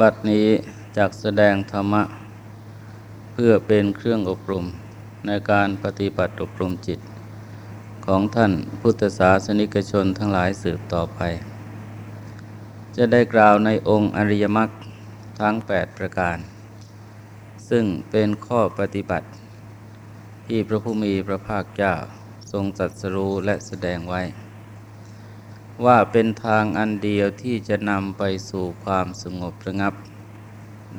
บัดนี้จักแสดงธรรมะ เพื่อเป็นเครื่องอบรมในการปฏิบัติอบรมจิต ของท่านพุทธศาสนิกชนทั้งหลายสืบต่อไป จะได้กล่าวในองค์อริยมรรคทั้ง 8 ประการ ซึ่งเป็นข้อปฏิบัติ ที่พระผู้มีพระภาคเจ้าทรงจัดสรู้และแสดงไว้ ว่าเป็นทางอันเดียวที่จะนำไปสู่ความสงบระงับ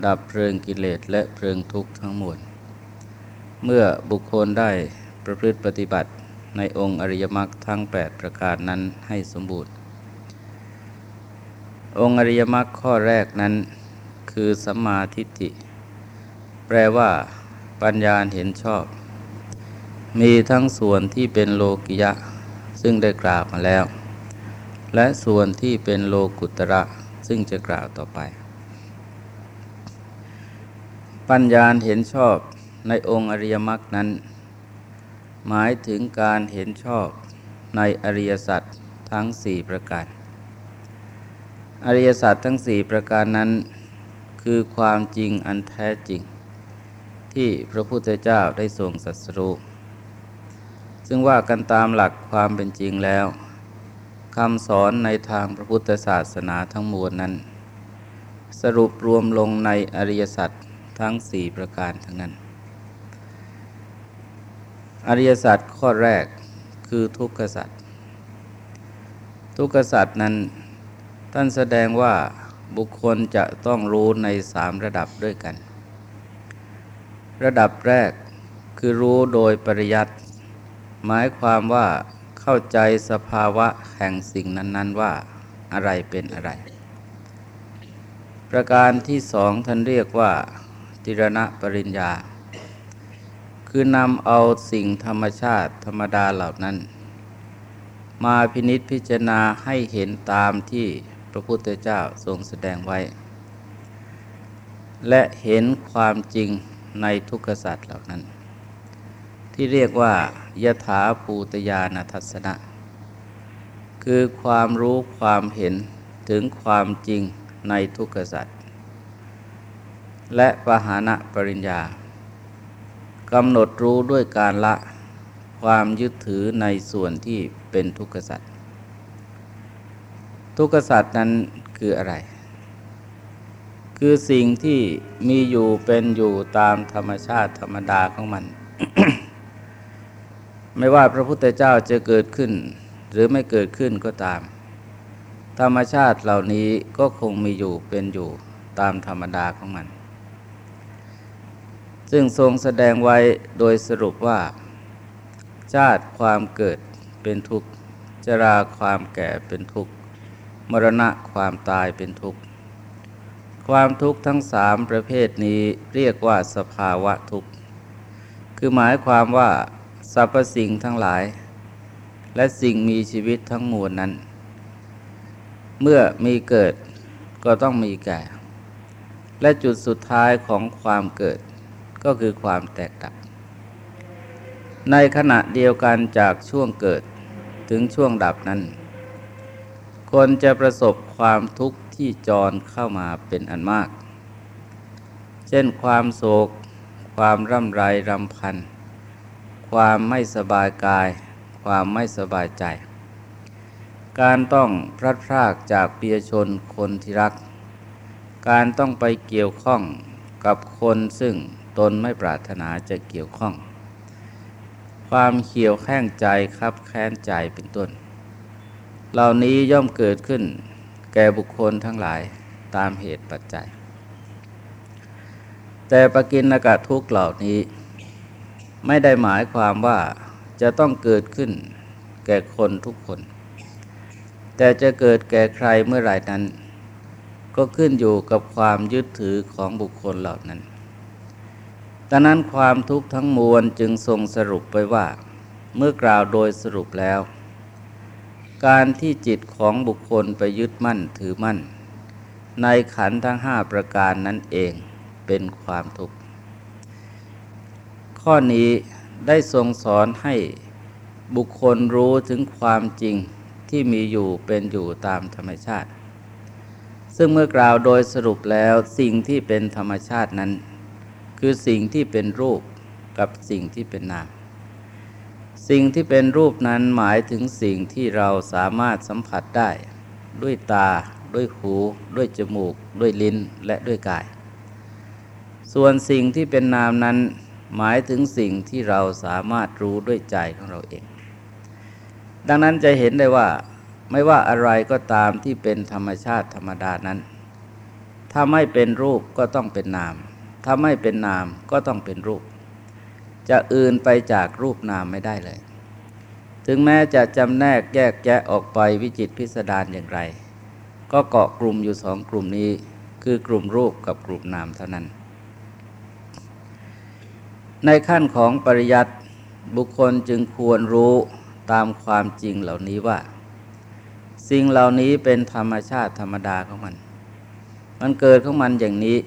ดับเพลิงกิเลสและเพลิงทุกข์ทั้งมวลเมื่อบุคคลได้ประพฤติปฏิบัติในองค์อริยมรรคทั้ง 8 ประการนั้นให้สมบูรณ์ องค์อริยมรรคข้อแรกนั้น คือสัมมาทิฏฐิ แปลว่า ปัญญาเห็นชอบ มีทั้งส่วนที่เป็นโลกิยะ ซึ่งได้กล่าวมาแล้ว และส่วนที่เป็นโลกุตระซึ่งจะกล่าวต่อไป ปัญญาเห็นชอบในองค์อริยมรรคนั้น หมายถึงการเห็นชอบในอริยสัจทั้งสี่ประการ อริยสัจทั้งสี่ประการนั้น คือความจริงอันแท้จริง ที่พระพุทธเจ้าได้ทรงสัสรู้ซึ่งว่ากันตามหลักความเป็นจริงแล้ว คำสอนในทางพระพุทธศาสนาทั้งมวลนั้น สรุปรวมลงในอริยสัจทั้งสี่ประการทั้งนั้น อริยสัจข้อแรกคือทุกขสัจทุกขสัจนั้นท่านแสดงว่าบุคคลจะต้องรู้ในสามระดับด้วยกัน ระดับแรกคือรู้โดยปริยัติ หมายความว่า เข้าใจสภาวะแห่งสิ่งนั้น ๆ ว่าอะไรเป็นอะไร ประการที่สองท่านเรียกว่าติรณปริญญา คือนำเอาสิ่งธรรมชาติธรรมดาเหล่านั้น มาพินิษพิจารณาให้เห็นตามที่พระพุทธเจ้าทรงแสดงไว้ และเห็นความจริงในทุกขสัตว์เหล่านั้น ที่เรียกว่ายถาภูตยานทัศนะ คือความรู้ความเห็นถึงความจริงในทุกขสัตว์และปหานะปริญญากำหนดรู้ด้วยการละความยึดถือในส่วนที่เป็นทุกขสัตว์ทุกขสัตว์นั้นคืออะไร คือสิ่งที่มีอยู่เป็นอยู่ตามธรรมชาติธรรมดาของมัน ไม่ว่าพระพุทธเจ้าจะเกิดขึ้น หรือไม่เกิดขึ้นก็ตาม ธรรมชาติเหล่านี้ก็คงมีอยู่เป็นอยู่ตามธรรมดาของมัน ซึ่งทรงแสดงไว้โดยสรุปว่า ชาติความเกิดเป็นทุกข์จราความแก่เป็นทุกข์มรณะความตายเป็นทุกข์ความทุกข์ทั้งสามประเภทนี้เรียกว่าสภาวะทุกข์ คือหมายความว่า สรรพสิ่งทั้งหลาย และสิ่งมีชีวิตทั้งมวลนั้น เมื่อมีเกิดก็ต้องมีแก่ และจุดสุดท้ายของความเกิดก็คือความแตกดับ ในขณะเดียวกันจากช่วงเกิดถึงช่วงดับนั้น คนจะประสบความทุกข์ที่จรเข้ามาเป็นอันมาก เช่นความโศก ความร่ำไรรำพัน ความไม่สบายกาย ความไม่สบายใจ การต้องพลัดพรากจากเปียชนคนที่รัก การต้องไปเกี่ยวข้องกับคนซึ่งตนไม่ปรารถนาจะเกี่ยวข้อง ความเขียวแข้งใจคับแค้นใจเป็นต้น เหล่านี้ย่อมเกิดขึ้น แก่บุคคลทั้งหลายตามเหตุปัจจัย แต่ปกินอากาศทุกเหล่านี้ ไม่ได้หมายความว่าจะต้องเกิดขึ้นแก่คนทุกคน แต่จะเกิดแก่ใครเมื่อไหร่นั้น ก็ขึ้นอยู่กับความยึดถือของบุคคลเหล่านั้นดังนั้นความทุกข์ทั้งมวลจึงทรงสรุปไปว่า เมื่อกล่าวโดยสรุปแล้ว การที่จิตของบุคคลไปยึดมั่นถือมั่น ในขันธ์ทั้งห้าประการนั้นเองเป็นความทุกข์ ข้อนี้ได้ทรงสอนให้บุคคลรู้ถึงความจริงที่มีอยู่เป็นอยู่ตามธรรมชาติ ซึ่งเมื่อกล่าวโดยสรุปแล้วสิ่งที่เป็นธรรมชาตินั้น คือสิ่งที่เป็นรูปกับสิ่งที่เป็นนาม สิ่งที่เป็นรูปนั้นหมายถึงสิ่งที่เราสามารถสัมผัสได้ ด้วยตา ด้วยหู ด้วยจมูก ด้วยลิ้นและด้วยกาย ส่วนสิ่งที่เป็นนามนั้น หมายถึงสิ่งที่เราสามารถรู้ด้วยใจของเราเอง ดังนั้นจะเห็นได้ว่าไม่ว่าอะไรก็ตามที่เป็นธรรมชาติธรรมดานั้น ถ้าไม่เป็นรูปก็ต้องเป็นนาม ถ้าไม่เป็นนามก็ต้องเป็นรูป จะอื่นไปจากรูปนามไม่ได้เลย ถึงแม้จะจำแนกแยกแยะออกไปวิจิตพิสดารอย่างไร ก็เกาะกลุ่มอยู่สองกลุ่มนี้ คือกลุ่มรูปกับกลุ่มนามเท่านั้น ในขั้นของปริยัติบุคคลจึงควรรู้ตามความจริงเหล่านี้ว่า สิ่งเหล่านี้เป็นธรรมชาติธรรมดาของมัน มันเกิดของมันอย่างนี้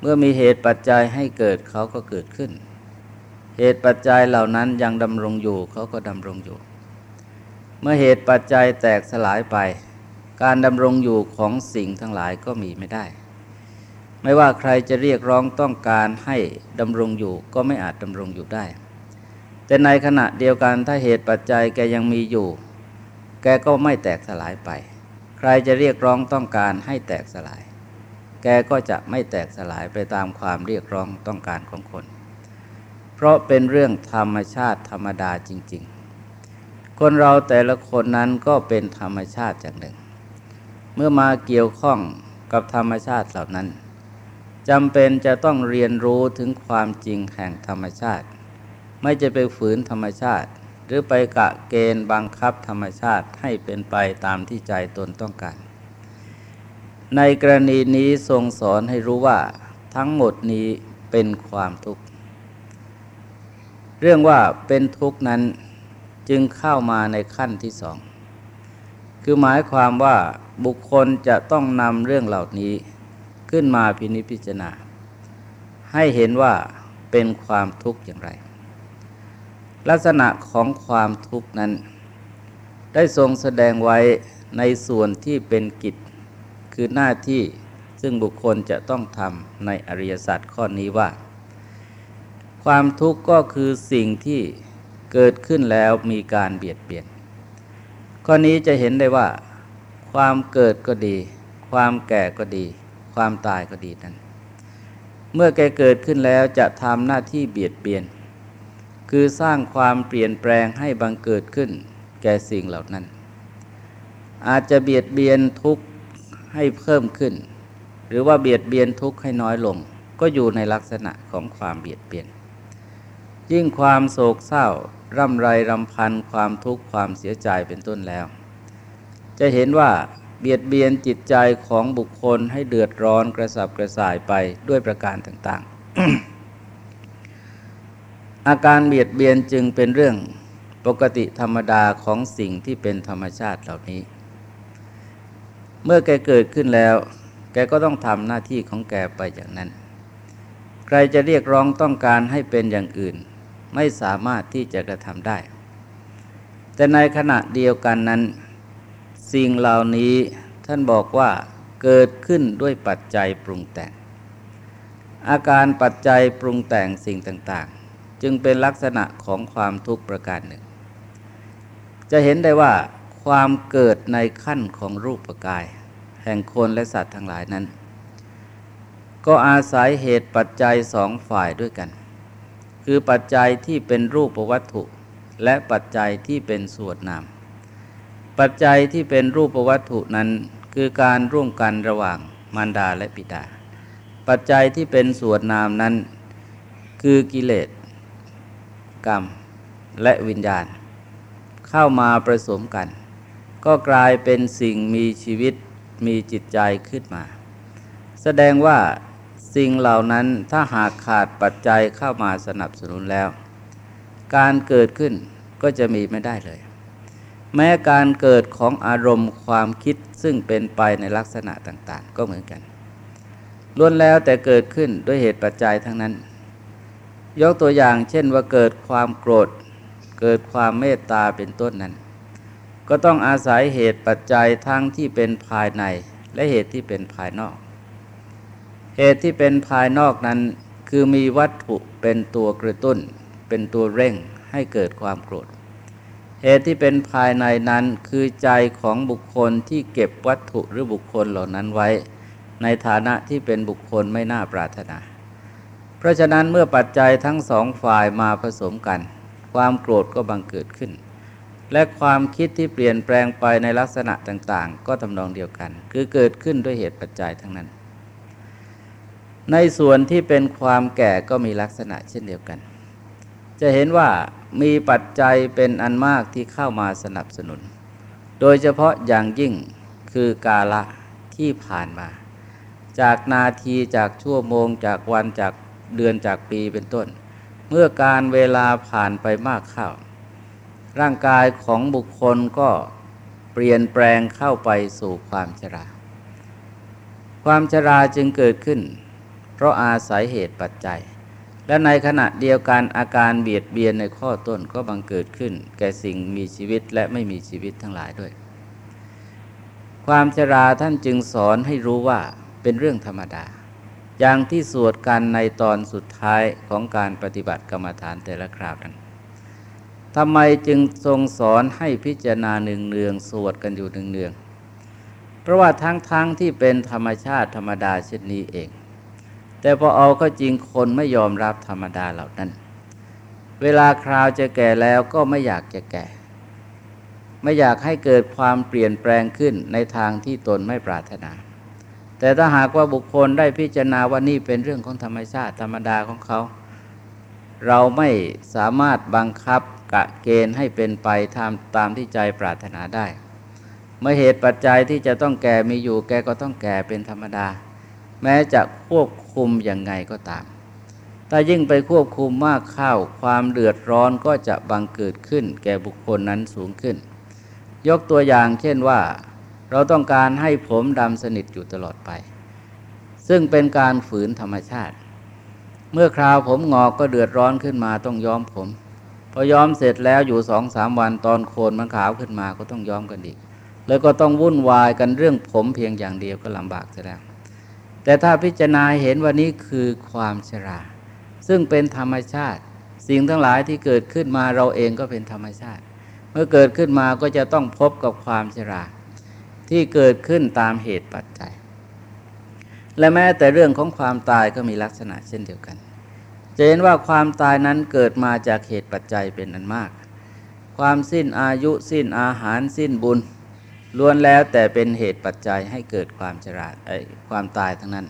เมื่อมีเหตุปัจจัยให้เกิดเขาก็เกิดขึ้น เหตุปัจจัยเหล่านั้นยังดำรงอยู่เขาก็ดำรงอยู่ เมื่อเหตุปัจจัยแตกสลายไป การดำรงอยู่ของสิ่งทั้งหลายก็มีไม่ได้ ไม่ว่าใครจะเรียกร้องต้องการให้ดำรงอยู่ก็ไม่อาจดำรงอยู่ได้ แต่ในขณะเดียวกันถ้าเหตุปัจจัยแกยังมีอยู่ แกก็ไม่แตกสลายไป ใครจะเรียกร้องต้องการให้แตกสลาย แกก็จะไม่แตกสลายไปตามความเรียกร้องต้องการของคน เพราะเป็นเรื่องธรรมชาติธรรมดาจริง ๆ คนเราแต่ละคนนั้นก็เป็นธรรมชาติอย่างหนึ่ง เมื่อมาเกี่ยวข้องกับธรรมชาติเหล่านั้น จำเป็นจะต้องเรียนรู้ถึงความจริงแห่งธรรมชาติ ไม่จะไปฝืนธรรมชาติ หรือไปกะเกณฑ์บังคับธรรมชาติให้เป็นไปตามที่ใจตนต้องการ ในกรณีนี้ทรงสอนให้รู้ว่าทั้งหมดนี้เป็นความทุกข์ เรื่องว่าเป็นทุกข์นั้นจึงเข้ามาในขั้นที่สอง คือหมายความว่าบุคคลจะต้องนำเรื่องเหล่านี้ ขึ้นมาพินิจพิจารณา ให้เห็นว่าเป็นความทุกข์อย่างไร ลักษณะของความทุกข์นั้น ได้ทรงแสดงไว้ในส่วนที่เป็นกิจ คือหน้าที่ซึ่งบุคคลจะต้องทำในอริยสัจข้อนี้ว่า ความทุกข์ก็คือสิ่งที่เกิดขึ้นแล้วมีการเบียดเบียน ข้อนี้จะเห็นได้ว่า ความเกิดก็ดี ความแก่ก็ดี ความตายก็ดีนั้น เมื่อแกเกิดขึ้นแล้วจะทำหน้าที่เบียดเบียน คือสร้างความเปลี่ยนแปลงให้บังเกิดขึ้น แก่สิ่งเหล่านั้น อาจจะเบียดเบียนทุกข์ให้เพิ่มขึ้น หรือว่าเบียดเบียนทุกข์ให้น้อยลง ก็อยู่ในลักษณะของความเบียดเบียน ยิ่งความโศกเศร้าร่ำไรรำพันความทุกข์ความเสียใจเป็นต้นแล้ว จะเห็นว่า เบียดเบียนจิตใจของบุคคลให้เดือดร้อนกระสับกระส่ายไปด้วยประการต่างๆ อาการเบียดเบียนจึงเป็นเรื่องปกติธรรมดาของสิ่งที่เป็นธรรมชาติเหล่านี้ เมื่อแกเกิดขึ้นแล้ว แกก็ต้องทำหน้าที่ของแกไปอย่างนั้น ใครจะเรียกร้องต้องการให้เป็นอย่างอื่น ไม่สามารถที่จะกระทำได้ แต่ในขณะเดียวกันนั้น สิ่งเหล่านี้ท่านบอกว่าเกิดขึ้นด้วยปัจจัยปรุงแต่ง อาการปัจจัยปรุงแต่งสิ่งต่างๆ จึงเป็นลักษณะของความทุกข์ประการหนึ่ง จะเห็นได้ว่าความเกิดในขั้นของรูปกาย แห่งคนและสัตว์ทั้งหลายนั้น ก็อาศัยเหตุปัจจัยสองฝ่ายด้วยกัน คือปัจจัยที่เป็นรูปวัตถุ และปัจจัยที่เป็นส่วนนาม ปัจจัยที่เป็นรูปวัตถุนั้นคือการร่วมกันระหว่างมารดาและปิดา ปัจจัยที่เป็นส่วนนามนั้น คือกิเลสกรรมและวิญญาณ เข้ามาผสมกัน ก็กลายเป็นสิ่งมีชีวิตมีจิตใจขึ้นมา แสดงว่าสิ่งเหล่านั้นถ้าหากขาดปัจจัยเข้ามาสนับสนุนแล้ว การเกิดขึ้นก็จะมีไม่ได้เลย แม้การเกิดของอารมณ์ความคิดซึ่งเป็นไปในลักษณะต่างๆ ก็เหมือนกันล้วนแล้วแต่เกิดขึ้นด้วยเหตุปัจจัยทั้งนั้น ยกตัวอย่างเช่นว่าเกิดความโกรธ เกิดความเมตตาเป็นต้นนั้น ก็ต้องอาศัยเหตุปัจจัยทั้งที่เป็นภายในและเหตุที่เป็นภายนอก เหตุที่เป็นภายนอกนั้น คือมีวัตถุเป็นตัวกระตุ้น เป็นตัวเร่งให้เกิดความโกรธ เหตุที่เป็นภายในนั้นคือใจของบุคคลที่เก็บวัตถุหรือบุคคลเหล่านั้นไว้ ในฐานะที่เป็นบุคคลไม่น่าปรารถนา เพราะฉะนั้นเมื่อปัจจัยทั้งสองฝ่ายมาผสมกัน ความโกรธก็บังเกิดขึ้น และความคิดที่เปลี่ยนแปลงไปในลักษณะต่างๆ ก็ทำนองเดียวกัน คือเกิดขึ้นด้วยเหตุปัจจัยทั้งนั้น ในส่วนที่เป็นความแก่ก็มีลักษณะเช่นเดียวกัน จะเห็นว่า มีปัจจัยเป็นอันมากที่เข้ามาสนับสนุน โดยเฉพาะอย่างยิ่งคือกาละที่ผ่านมา จากนาทีจากชั่วโมงจากวันจากเดือนจากปีเป็นต้น เมื่อการเวลาผ่านไปมากเข้า ร่างกายของบุคคลก็เปลี่ยนแปลงเข้าไปสู่ความชรา ความชราจึงเกิดขึ้น เพราะอาศัยเหตุปัจจัย และในขณะเดียวกันอาการเบียดเบียนในข้อต้นก็บังเกิดขึ้น แก่สิ่งมีชีวิตและไม่มีชีวิตทั้งหลายด้วย ความชราท่านจึงสอนให้รู้ว่าเป็นเรื่องธรรมดา อย่างที่สวดกันในตอนสุดท้ายของการปฏิบัติกรรมฐานแต่ละคราวนั้นทำไมจึงทรงสอนให้พิจารณาหนึ่งเนืองสวดกันอยู่หนึ่งเนือง เพราะว่าทั้งๆทที่เป็นธรรมชาติธรรมดาเช่นนี้เอง แต่พอเอาก็จริงคนไม่ยอมรับธรรมดาเหล่านั้น เวลาคราวจะแก่แล้วก็ไม่อยากจะแก่ ไม่อยากให้เกิดความเปลี่ยนแปลงขึ้นในทางที่ตนไม่ปรารถนา แต่ถ้าหากว่าบุคคลได้พิจารณาว่านี่เป็นเรื่องของธรรมชาติธรรมดาของเขา เราไม่สามารถบังคับกะเกณฑ์ให้เป็นไปตามตามที่ใจปรารถนาได้ เมื่อเหตุปัจจัยที่จะต้องแก่มีอยู่แกก็ต้องแก่เป็นธรรมดา แม้จะควบคุมอย่างไงก็ตาม ถ้ายิ่งไปควบคุมมากเข้าความเดือดร้อนก็จะบังเกิดขึ้น แก่บุคคลนั้นสูงขึ้น ยกตัวอย่างเช่นว่า เราต้องการให้ผมดำสนิทอยู่ตลอดไป ซึ่งเป็นการฝืนธรรมชาติ เมื่อคราวผมงอกก็เดือดร้อนขึ้นมาต้องย้อมผม พอย้อมเสร็จแล้วอยู่สองสามวันตอนโคนมันขาวขึ้นมาก็ต้องย้อมกันอีกแล้วก็ต้องวุ่นวายกันเรื่องผมเพียงอย่างเดียวก็ลำบากเสียแล้ว แต่ถ้าพิจารณาเห็นว่านี้คือความชรา ซึ่งเป็นธรรมชาติ สิ่งทั้งหลายที่เกิดขึ้นมาเราเองก็เป็นธรรมชาติ เมื่อเกิดขึ้นมาก็จะต้องพบกับความชรา ที่เกิดขึ้นตามเหตุปัจจัย และแม้แต่เรื่องของความตายก็มีลักษณะเช่นเดียวกัน จะเห็นว่าความตายนั้นเกิดมาจากเหตุปัจจัยเป็นอันมาก ความสิ้นอายุสิ้นอาหารสิ้นบุญ ล้วนแล้วแต่เป็นเหตุปัจจัยให้เกิดความชราไอความตายทั้งนั้น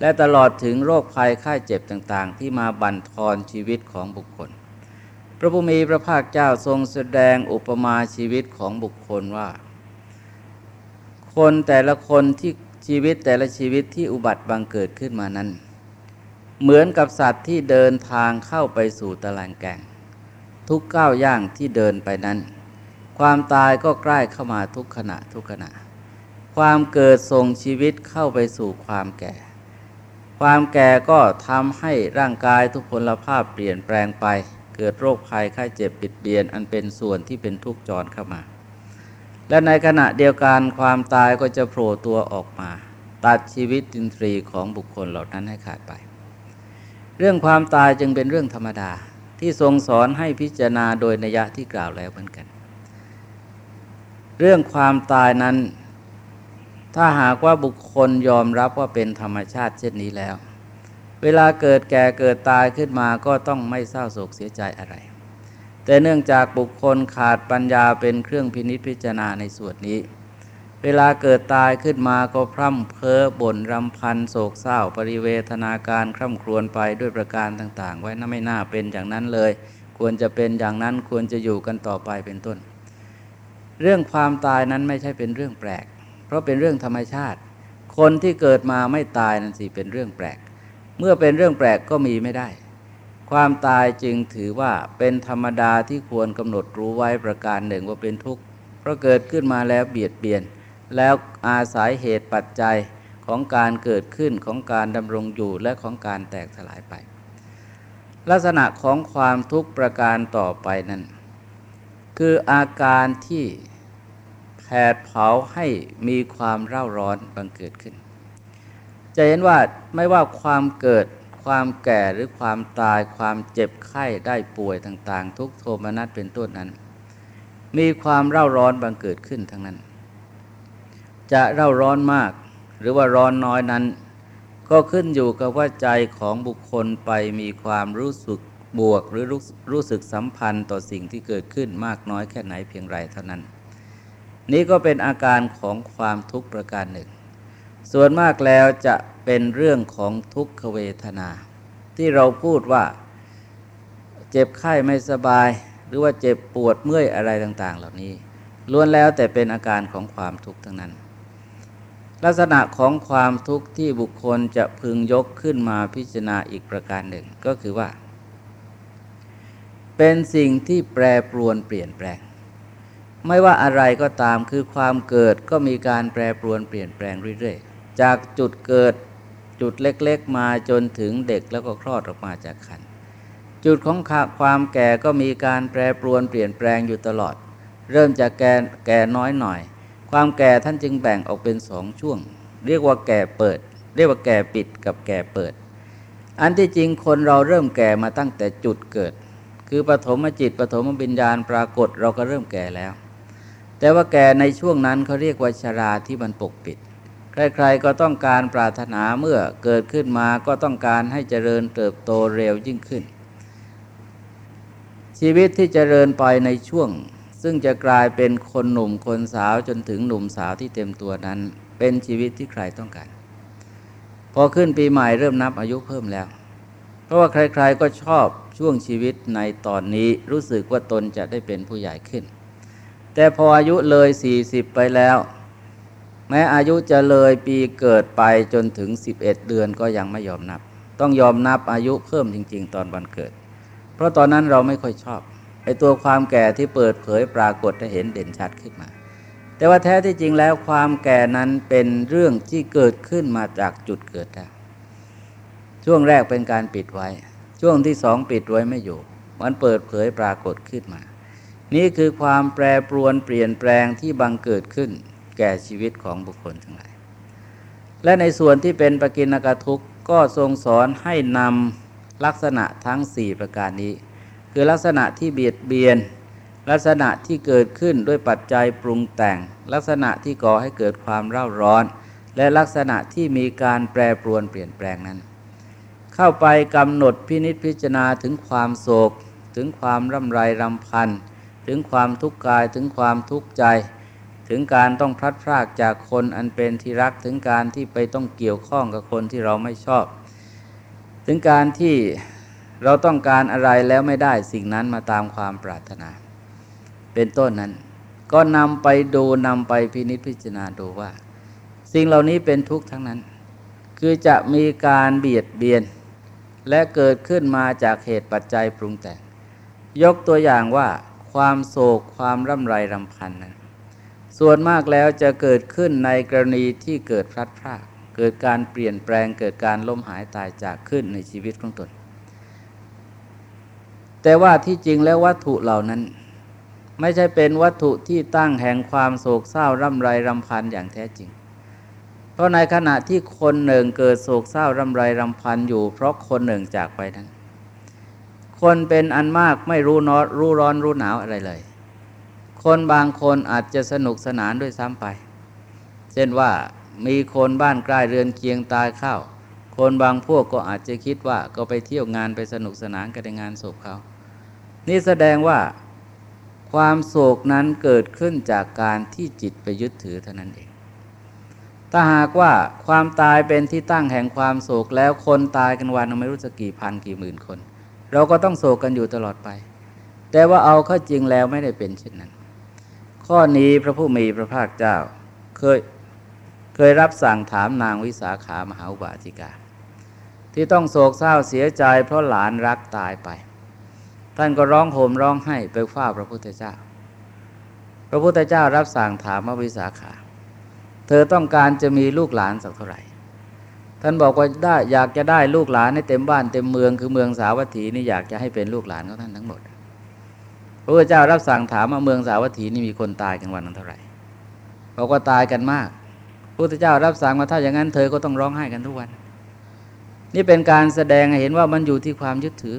และตลอดถึงโรคภัยไข้เจ็บต่างๆ ที่มาบั่นทอนชีวิตของบุคคล พระผู้มีพระภาคเจ้าทรงแสดงอุปมาชีวิตของบุคคลว่า คนแต่ละคนที่ชีวิตแต่ละชีวิตที่อุบัติบังเกิดขึ้นมานั้น เหมือนกับสัตว์ที่เดินทางเข้าไปสู่ตารางแก่ง ทุกก้าวย่างที่เดินไปนั้น ความตายก็ใกล้เข้ามาทุกขณะทุกขณะ ความเกิดส่งชีวิตเข้าไปสู่ความแก่ ความแก่ก็ทำให้ร่างกายทุกพลภาพเปลี่ยนแปลงไป เกิดโรคภัยไข้เจ็บปิดเบียน อันเป็นส่วนที่เป็นทุกข์จรเข้ามา และในขณะเดียวกันความตายก็จะโผล่ตัวออกมา ตัดชีวิตอินทรีของบุคคลเหล่านั้นให้ขาดไป เรื่องความตายจึงเป็นเรื่องธรรมดาที่ทรงสอนให้พิจารณาโดยนัยะที่กล่าวแล้วเหมือนกัน เรื่องความตายนั้น ถ้าหากว่าบุคคลยอมรับว่าเป็นธรรมชาติเช่นนี้แล้ว เวลาเกิดแก่เกิดตายขึ้นมาก็ต้องไม่เศร้าโศกเสียใจอะไร แต่เนื่องจากบุคคลขาดปัญญาเป็นเครื่องพินิจพิจารณาในส่วนนี้ เวลาเกิดตายขึ้นมาก็พร่ำเพ้อบ่นรำพันโศกเศร้าปริเวทนาการคร่ำครวญไปด้วยประการต่าง ๆ ไว้น่าไม่น่าเป็นอย่างนั้นเลย ควรจะเป็นอย่างนั้นควรจะอยู่กันต่อไปเป็นต้น เรื่องความตายนั้นไม่ใช่เป็นเรื่องแปลก เพราะเป็นเรื่องธรรมชาติ คนที่เกิดมาไม่ตายนั่นสิเป็นเรื่องแปลก เมื่อเป็นเรื่องแปลกก็มีไม่ได้ ความตายจึงถือว่าเป็นธรรมดาที่ควรกำหนดรู้ไว้ประการหนึ่งว่าเป็นทุกข์เพราะเกิดขึ้นมาแล้วเบียดเบียน แล้วอาศัยเหตุปัจจัยของการเกิดขึ้นของการดำรงอยู่และของการแตกสลายไป ลักษณะของความทุกข์ประการต่อไปนั้น คืออาการที่แผดเผาให้มีความเร่าร้อนบังเกิดขึ้น จะเห็นว่าไม่ว่าความเกิดความแก่หรือความตายความเจ็บไข้ได้ป่วยต่างๆ ทุกโทมนัสเป็นต้นนั้น มีความเร่าร้อนบังเกิดขึ้นทั้งนั้น จะเร่าร้อนมากหรือว่าร้อนน้อยนั้น ก็ขึ้นอยู่กับว่าใจของบุคคลไปมีความรู้สึก บวกหรือรู้รู้สึกสัมพันธ์ต่อสิ่งที่เกิดขึ้นมากน้อยแค่ไหนเพียงไรเท่านั้น นี้ก็เป็นอาการของความทุกข์ประการหนึ่ง ส่วนมากแล้วจะเป็นเรื่องของทุกขเวทนา ที่เราพูดว่าเจ็บไข้ไม่สบาย หรือว่าเจ็บปวดเมื่อยอะไรต่าง ๆ เหล่านี้ล้วนแล้วแต่เป็นอาการของความทุกข์ทั้งนั้น ลักษณะของความทุกข์ที่บุคคลจะพึงยกขึ้นมาพิจารณาอีกประการหนึ่ง ก็คือว่า เป็นสิ่งที่แปรปรวนเปลี่ยนแปลง ไม่ว่าอะไรก็ตามคือความเกิดก็มีการแปรปรวนเปลี่ยนแปลงเรื่อยๆ จากจุดเกิดจุดเล็กๆ มาจนถึงเด็กแล้วก็คลอดออกมาจากคันจุดของความแก่ก็มีการแปรปรวนเปลี่ยนแปลงอยู่ตลอด เริ่มจากแก่แก่น้อยหน่อย ความแก่ท่านจึงแบ่งออกเป็นสองช่วง เรียกว่าแก่เปิด เรียกว่าแก่ปิดกับแก่เปิด อันที่จริงคนเราเริ่มแก่มาตั้งแต่จุดเกิด คือปฐมจิตปฐมวิญญาณปรากฏเราก็เริ่มแก่แล้ว แต่ว่าแก่ในช่วงนั้นเขาเรียกว่าชาราที่มันปกปิด ใครๆก็ต้องการปรารถนาเมื่อเกิดขึ้นมาก็ต้องการให้เจริญเติบโตเร็วยิ่งขึ้น ชีวิตที่เจริญไปในช่วง ซึ่งจะกลายเป็นคนหนุ่มคนสาวจนถึงหนุ่มสาวที่เต็มตัวนั้น เป็นชีวิตที่ใครต้องการพอขึ้นปีใหม่เริ่มนับอายุเพิ่มแล้ว เพราะว่าใคร ๆก็ชอบ ช่วงชีวิตในตอนนี้รู้สึกว่าตนจะได้เป็นผู้ใหญ่ขึ้น แต่พออายุเลย 40 ไปแล้ว แม้อายุจะเลยปีเกิดไปจนถึง 11 เดือนก็ยังไม่ยอมนับ ต้องยอมนับอายุเพิ่มจริง ๆ ตอนวันเกิด เพราะตอนนั้นเราไม่ค่อยชอบไอตัวความแก่ที่เปิดเผยปรากฏให้เห็นเด่นชัดขึ้นมา แต่ว่าแท้ที่จริงแล้วความแก่นั้นเป็นเรื่องที่เกิดขึ้นมาจากจุดเกิดแล้วช่วงแรกเป็นการปิดไว้ ช่วงที่สองปิดไว้ไม่อยู่ มันเปิดเผยปรากฏขึ้นมา นี่คือความแปรปรวนเปลี่ยนแปลงที่บังเกิดขึ้นแก่ชีวิตของบุคคลทั้งหลาย และในส่วนที่เป็นปกินกทุกข์ก็ทรงสอนให้นำลักษณะทั้ง 4 ประการนี้ คือลักษณะที่เบียดเบียน ลักษณะที่เกิดขึ้นด้วยปัจจัยปรุงแต่ง ลักษณะที่ก่อให้เกิดความเร่าร้อน และลักษณะที่มีการแปรปรวนเปลี่ยนแปลงนั้น เข้าไปกำหนดพินิษพิจารณาถึงความโศก ถึงความร่ำไรรำพัน ถึงความทุกข์กายถึงความทุกข์ใจ ถึงการต้องพลัดพรากจากคนอันเป็นที่รักถึงการที่ไปต้องเกี่ยวข้องกับคนที่เราไม่ชอบ ถึงการที่เราต้องการอะไรแล้วไม่ได้สิ่งนั้นมาตามความปรารถนา เป็นต้นนั้น ก็นำไปดูนำไปพินิจพิจารณาดูว่า สิ่งเหล่านี้เป็นทุกข์ทั้งนั้น คือจะมีการเบียดเบียน และเกิดขึ้นมาจากเหตุปัจจัยปรุงแต่ง ยกตัวอย่างว่า ความโศกความร่ำไรรำพันนั้นส่วนมากแล้วจะเกิดขึ้นในกรณีที่เกิดพลัดพรากเกิดการเปลี่ยนแปลงเกิดการล้มหายตายจากขึ้นในชีวิตของตน แต่ว่าที่จริงแล้ววัตถุเหล่านั้น ไม่ใช่เป็นวัตถุที่ตั้งแห่งความโศกเศร้าร่ำไรรำพันอย่างแท้จริง เพราะในขณะที่คนหนึ่งเกิดโศกเศร้าร่ำไรรำพันอยู่ เพราะคนหนึ่งจากไปนั้น คนเป็นอันมากไม่รู้นอรู้ร้อนรู้หนาวอะไรเลย คนบางคนอาจจะสนุกสนานด้วยซ้ำไป เช่นว่ามีคนบ้านใกล้เรือนเคียงตายเข้า คนบางพวกก็อาจจะคิดว่าก็ไปเที่ยวงานไปสนุกสนานกันในงานศพเขา นี่แสดงว่าความโศกนั้นเกิดขึ้นจากการที่จิตไปยึดถือเท่านั้นเอง ถ้าหากว่าความตายเป็นที่ตั้งแห่งความโศกแล้วคนตายกันวันไม่รู้จะกี่พันกี่หมื่นคน เราก็ต้องโศกกันอยู่ตลอดไป แต่ว่าเอาเข้าจริงแล้วไม่ได้เป็นเช่นนั้น ข้อนี้พระผู้มีพระภาคเจ้า เคยเคยรับสั่งถามนางวิสาขามหาอุบาสิกา ที่ต้องโศกเศร้าเสียใจ เพราะหลานรักตายไป ท่านก็ร้องโหมร้องไห้ไปฝ้าพระพุทธเจ้า พระพุทธเจ้ารับสั่งถามวิสาขา เธอต้องการจะมีลูกหลานสักเท่าไหร่ ท่านบอกว่าได้อยากจะได้ลูกหลานให้เต็มบ้านเต็มเมืองคือเมืองสาวัตถีนี่อยากจะให้เป็นลูกหลานของท่านทั้งหมด พระพุทธเจ้ารับสั่งถามมาเมืองสาวัตถีนี่มีคนตายกันวันนั้นเท่าไหร่เขาก็ตายกันมากพระพุทธเจ้ารับสั่งมาถ้าอย่างนั้นเธอก็ต้องร้องไห้กันทุกวัน นี่เป็นการแสดงให้เห็นว่ามันอยู่ที่ความยึดถือ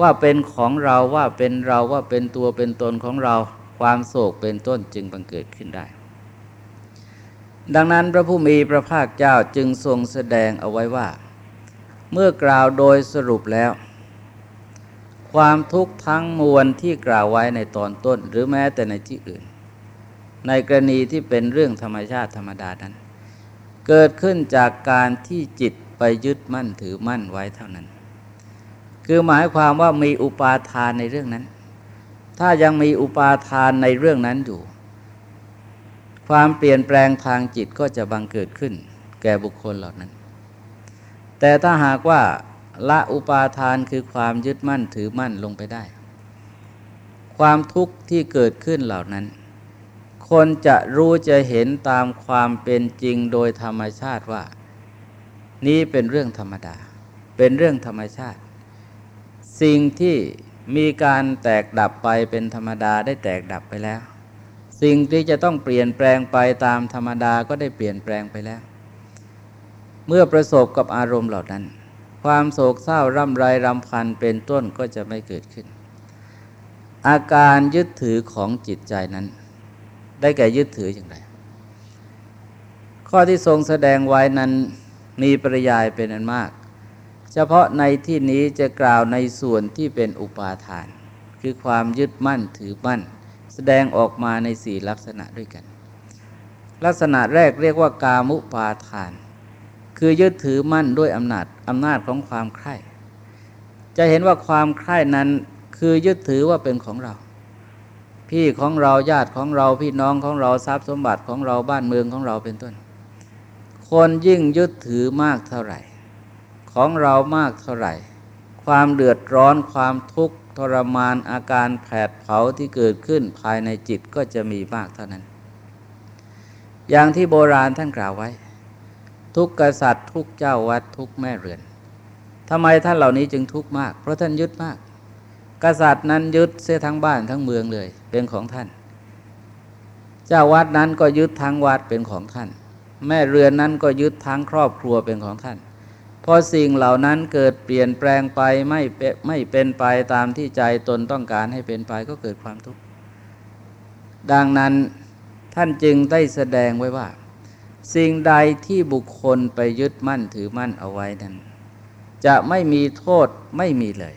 ว่าเป็นของเราว่าเป็นเราว่าเป็นตัวเป็นตนของเราความโศกเป็นต้นจึงบังเกิดขึ้นได้ ดังนั้นพระผู้มีพระภาคเจ้าจึงทรงแสดงเอาไว้ว่า เมื่อกล่าวโดยสรุปแล้ว ความทุกข์ทั้งมวลที่กล่าวไว้ในตอนต้นหรือแม้แต่ในที่อื่น ในกรณีที่เป็นเรื่องธรรมชาติธรรมดานั้น เกิดขึ้นจากการที่จิตไปยึดมั่นถือมั่นไว้เท่านั้น คือหมายความว่ามีอุปาทานในเรื่องนั้น ถ้ายังมีอุปาทานในเรื่องนั้นอยู่ ความเปลี่ยนแปลงทางจิตก็จะบังเกิดขึ้น แก่บุคคลเหล่านั้น แต่ถ้าหากว่าละอุปาทานคือความยึดมั่นถือมั่นลงไปได้ ความทุกข์ที่เกิดขึ้นเหล่านั้น คนจะรู้จะเห็นตามความเป็นจริงโดยธรรมชาติว่า นี้เป็นเรื่องธรรมดา เป็นเรื่องธรรมชาติ สิ่งที่มีการแตกดับไปเป็นธรรมดาได้แตกดับไปแล้ว สิ่งที่จะต้องเปลี่ยนแปลงไปตามธรรมดาก็ได้เปลี่ยนแปลงไปแล้ว เมื่อประสบกับอารมณ์เหล่านั้น ความโศกเศร้าร่ำไรรำพันเป็นต้นก็จะไม่เกิดขึ้น อาการยึดถือของจิตใจนั้น ได้แก่ยึดถืออย่างไร ข้อที่ทรงแสดงไว้นั้นมีปริยายเป็นอันมาก เฉพาะในที่นี้จะกล่าวในส่วนที่เป็นอุปาทาน คือความยึดมั่นถือมั่น แสดงออกมาในสี่ลักษณะด้วยกัน ลักษณะแรกเรียกว่ากามุปาทาน คือยึดถือมั่นด้วยอำนาจอำนาจของความใคร่ จะเห็นว่าความใคร่นั้นคือยึดถือว่าเป็นของเรา พี่ของเราญาติของเราพี่น้องของเราทรัพย์สมบัติของเราบ้านเมืองของเราเป็นต้น คนยิ่งยึดถือมากเท่าไหร่ ของเรามากเท่าไหร่ ความเดือดร้อนความทุกข์ ทรมานอาการแผดเผาที่เกิดขึ้นภายในจิตก็จะมีมากเท่านั้น อย่างที่โบราณท่านกล่าวไว้ ทุกกษัตริย์ทุกเจ้าวัดทุกแม่เรือนทำไมท่านเหล่านี้จึงทุกข์มาก เพราะท่านยึดมาก กษัตริย์นั้นยึดเสียทั้งบ้านทั้งเมืองเลย เป็นของท่าน เจ้าวัดนั้นก็ยึดทั้งวัดเป็นของท่าน แม่เรือนนั้นก็ยึดทั้งครอบครัวเป็นของท่าน พอสิ่งเหล่านั้นเกิดเปลี่ยนแปลงไปไม่ไม่เป็นไปตามที่ใจตนต้องการให้เป็นไปก็เกิดความทุกข์ ดังนั้นท่านจึงได้แสดงไว้ว่า สิ่งใดที่บุคคลไปยึดมั่นถือมั่นเอาไว้นั้น จะไม่มีโทษไม่มีเลย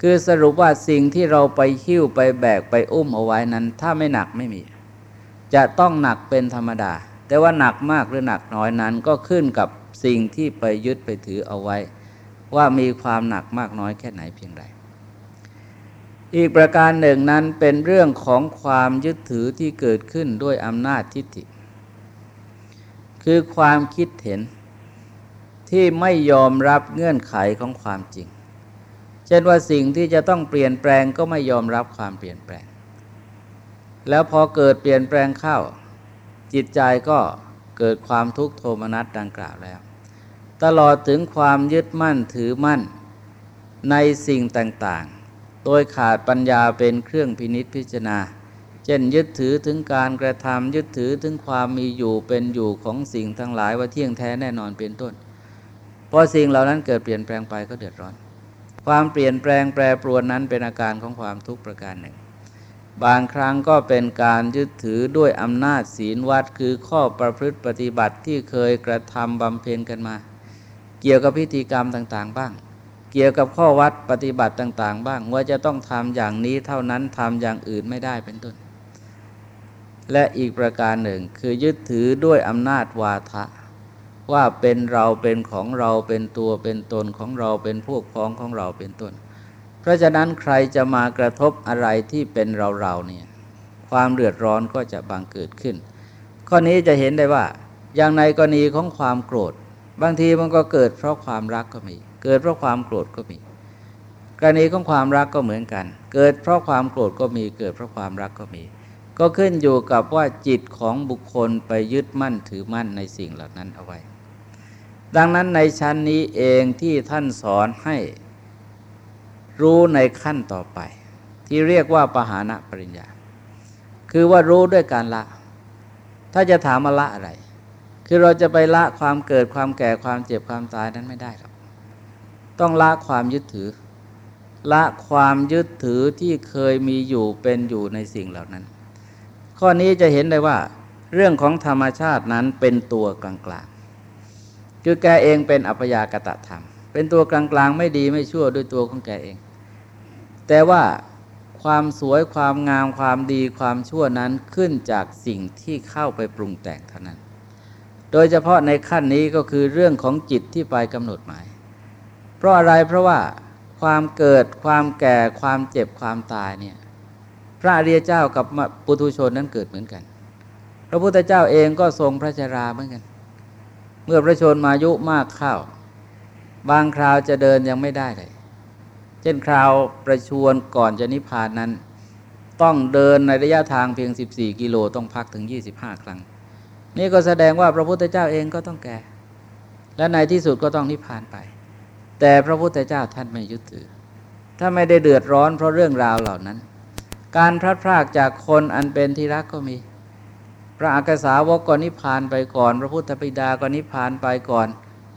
คือสรุปว่าสิ่งที่เราไปหิ้วไปแบกไปอุ้มเอาไว้นั้น ถ้าไม่หนักไม่มี จะต้องหนักเป็นธรรมดา แต่ว่าหนักมากหรือหนักน้อยนั้นก็ขึ้นกับ สิ่งที่ไปยึดไปถือเอาไว้ ว่ามีความหนักมากน้อยแค่ไหนเพียงใดอีกประการหนึ่งนั้นเป็นเรื่องของความยึดถือที่เกิดขึ้นด้วยอำนาจทิฏฐิ คือความคิดเห็นที่ไม่ยอมรับเงื่อนไขของความจริง เช่นว่าสิ่งที่จะต้องเปลี่ยนแปลงก็ไม่ยอมรับความเปลี่ยนแปลง แล้วพอเกิดเปลี่ยนแปลงเข้า จิตใจก็ เกิดความทุกข์โทมนัสดังกล่าวแล้ว ตลอดถึงความยึดมั่นถือมั่นในสิ่งต่างๆ โดยขาดปัญญาเป็นเครื่องพินิษพิจารณา เช่นยึดถือถึงการกระทำยึดถือถึงความมีอยู่เป็นอยู่ของสิ่งทั้งหลายว่าเที่ยงแท้แน่นอนเป็นต้นพอสิ่งเหล่านั้นเกิดเปลี่ยนแปลงไปก็เดือดร้อน ความเปลี่ยนแปลงแปรปรวนนั้นเป็นอาการของความทุกข์ประการหนึ่ง บางครั้งก็เป็นการยึดถือด้วยอำนาจศีลวัดคือข้อประพฤติปฏิบัติที่เคยกระทำบำเพ็ญกันมา เกี่ยวกับพิธีกรรมต่างๆ บ้าง เกี่ยวกับข้อวัดปฏิบัติต่างๆ บ้าง ว่าจะต้องทำอย่างนี้เท่านั้นทำอย่างอื่นไม่ได้เป็นต้น และอีกประการหนึ่งคือยึดถือด้วยอำนาจวาทะ ว่าเป็นเราเป็นของเราเป็นตัวเป็นตนของเราเป็นพวกพ้องของเราเป็นต้น เพราะฉะนั้นใครจะมากระทบอะไรที่เป็นเราๆเนี่ยความเดือดร้อนก็จะบังเกิดขึ้น ข้อนี้จะเห็นได้ว่า อย่างในกรณีของความโกรธ บางทีมันก็เกิดเพราะความรักก็มี เกิดเพราะความโกรธก็มี กรณีของความรักก็เหมือนกัน เกิดเพราะความโกรธก็มี เกิดเพราะความรักก็มี ก็ขึ้นอยู่กับว่าจิตของบุคคลไปยึดมั่นถือมั่นในสิ่งเหล่านั้นเอาไว้ ดังนั้นในชั้นนี้เองที่ท่านสอนให้ รู้ในขั้นต่อไป ที่เรียกว่าปหานะปริญญา คือว่ารู้ด้วยการละ ถ้าจะถามมาละอะไร คือเราจะไปละความเกิดความแก่ความเจ็บความตายนั้นไม่ได้ครับ ต้องละความยึดถือ ละความยึดถือที่เคยมีอยู่เป็นอยู่ในสิ่งเหล่านั้น ข้อนี้จะเห็นได้ว่า เรื่องของธรรมชาตินั้นเป็นตัวกลางๆคือแกเองเป็นอัปยากตะธรรม เป็นตัวกลางๆ ไม่ดีไม่ชั่วด้วยตัวของแกเอง แต่ว่าความสวยความงามความดีความชั่วนั้นขึ้นจากสิ่งที่เข้าไปปรุงแต่งเท่านั้น โดยเฉพาะในขั้นนี้ก็คือเรื่องของจิตที่ไปกำหนดหมาย เพราะอะไรเพราะว่าความเกิดความแก่ความเจ็บความตายเนี่ยพระอริยเจ้ากับปุถุชนนั้นเกิดเหมือนกัน พระพุทธเจ้าเองก็ทรงพระชราเหมือนกัน เมื่อพระชนมายุมากเข้า บางคราวจะเดินยังไม่ได้เลย เช่นคราวประชวนก่อนจะนิพพานนั้น ต้องเดินในระยะทางเพียง 14 กิโลต้องพักถึง 25 ครั้ง นี่ก็แสดงว่าพระพุทธเจ้าเองก็ต้องแก่ และในที่สุดก็ต้องนิพพานไป แต่พระพุทธเจ้าท่านไม่ยึดถือ ถ้าไม่ได้เดือดร้อนเพราะเรื่องราวเหล่านั้น การพลัดพรากจากคนอันเป็นที่รักก็มี พระอักษาวกก็นิพพานไปก่อน พระพุทธปิดาก็นิพพานไปก่อน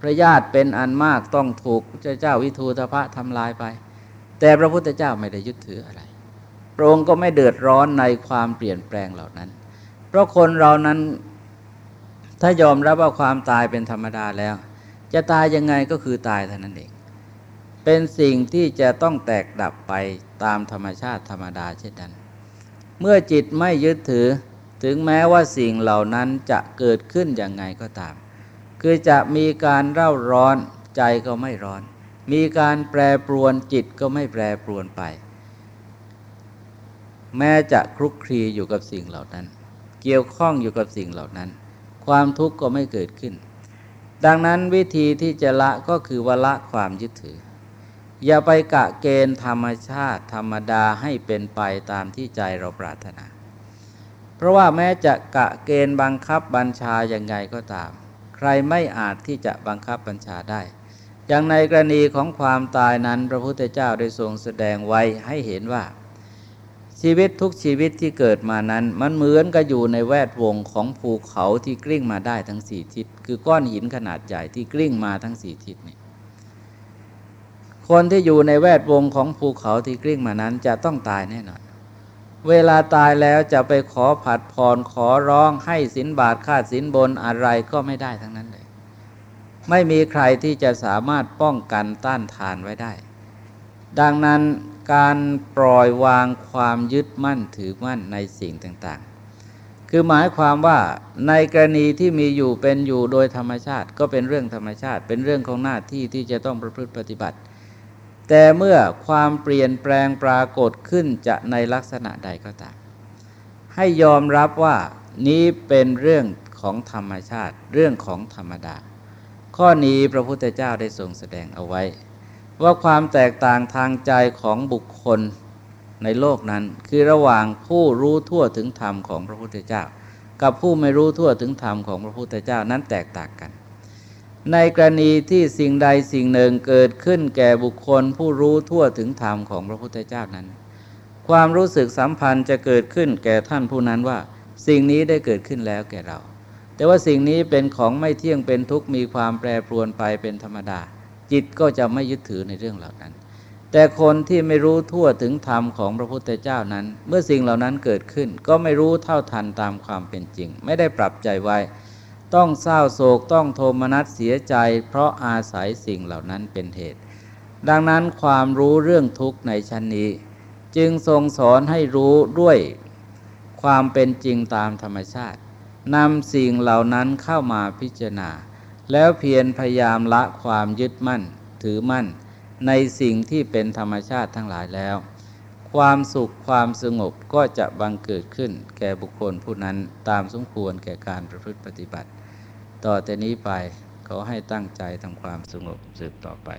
พระญาติเป็นอันมากต้องถูกพระเจ้าวิทูตภะทำลายไป แต่พระพุทธเจ้าไม่ได้ยึดถืออะไรพระองค์ก็ไม่เดือดร้อนในความเปลี่ยนแปลงเหล่านั้น เพราะคนเรานั้นถ้ายอมรับว่าความตายเป็นธรรมดาแล้ว จะตายยังไงก็คือตายเท่านั้นเอง เป็นสิ่งที่จะต้องแตกดับไปตามธรรมชาติธรรมดาเช่นนั้น เมื่อจิตไม่ยึดถือถึงแม้ว่าสิ่งเหล่านั้นจะเกิดขึ้นอย่างไงก็ตาม คือจะมีการเร่าร้อนใจก็ไม่ร้อน มีการแปรปรวนจิตก็ไม่แปรปรวนไป แม้จะคลุกคลีอยู่กับสิ่งเหล่านั้น เกี่ยวข้องอยู่กับสิ่งเหล่านั้น ความทุกข์ก็ไม่เกิดขึ้น ดังนั้นวิธีที่จะละก็คือวละความยึดถือ อย่าไปกะเกณฑ์ธรรมชาติธรรมดาให้เป็นไปตามที่ใจเราปรารถนา เพราะว่าแม้จะกะเกณฑ์บังคับบัญชาอย่างไงก็ตาม ใครไม่อาจที่จะบังคับบัญชาได้ อย่างในกรณีของความตายนั้น พระพุทธเจ้าได้ทรงแสดงไว้ให้เห็นว่า ชีวิตทุกชีวิตที่เกิดมานั้น มันเหมือนกับอยู่ในแวดวงของภูเขาที่กลิ้งมาได้ทั้งสี่ทิศ คือก้อนหินขนาดใหญ่ที่กลิ้งมาทั้งสี่ทิศนี่คนที่อยู่ในแวดวงของภูเขาที่กลิ้งมานั้นจะต้องตายแน่นอน เวลาตายแล้วจะไปขอผัดผ่อนขอร้องให้สินบาทค่าสินบนอะไรก็ไม่ได้ทั้งนั้นเลย ไม่มีใครที่จะสามารถป้องกันต้านทานไว้ได้ ดังนั้นการปล่อยวางความยึดมั่นถือมั่นในสิ่งต่างๆ คือหมายความว่าในกรณีที่มีอยู่เป็นอยู่โดยธรรมชาติ ก็เป็นเรื่องธรรมชาติ เป็นเรื่องของหน้าที่ที่จะต้องประพฤติปฏิบัติ แต่เมื่อความเปลี่ยนแปลงปรากฏขึ้นจะในลักษณะใดก็ตาม ให้ยอมรับว่านี้เป็นเรื่องของธรรมชาติ เรื่องของธรรมดา ข้อนี้พระพุทธเจ้าได้ทรงแสดงเอาไว้ ว่าความแตกต่างทางใจของบุคคลในโลกนั้น คือระหว่างผู้รู้ทั่วถึงธรรมของพระพุทธเจ้า กับผู้ไม่รู้ทั่วถึงธรรมของพระพุทธเจ้านั้นแตกต่างกัน ในกรณีที่สิ่งใดสิ่งหนึ่งเกิดขึ้นแก่บุคคลผู้รู้ทั่วถึงธรรมของพระพุทธเจ้านั้น ความรู้สึกสัมพันธ์จะเกิดขึ้นแก่ท่านผู้นั้นว่า สิ่งนี้ได้เกิดขึ้นแล้วแก่เรา แต่ว่าสิ่งนี้เป็นของไม่เที่ยงเป็นทุกข์มีความแปรปรวนไปเป็นธรรมดา จิตก็จะไม่ยึดถือในเรื่องเหล่านั้น แต่คนที่ไม่รู้ทั่วถึงธรรมของพระพุทธเจ้านั้น เมื่อสิ่งเหล่านั้นเกิดขึ้น ก็ไม่รู้เท่าทันตามความเป็นจริง ไม่ได้ปรับใจไว้ ต้องเศร้าโศกต้องโทมนัสเสียใจ เพราะอาศัยสิ่งเหล่านั้นเป็นเหตุ ดังนั้นความรู้เรื่องทุกข์ในชั้นนี้ จึงทรงสอนให้รู้ด้วยความเป็นจริงตามธรรมชาตินำสิ่งเหล่านั้นเข้ามาพิจารณา แล้วเพียรพยายามละความยึดมั่น ถือมั่น ในสิ่งที่เป็นธรรมชาติทั้งหลายแล้ว ความสุขความสงบก็จะบังเกิดขึ้นแก่บุคคลผู้นั้นตามสมควรแก่การประพฤติปฏิบัติ ต่อแต่นี้ไปขอให้ตั้งใจทำความสงบสืบต่อไป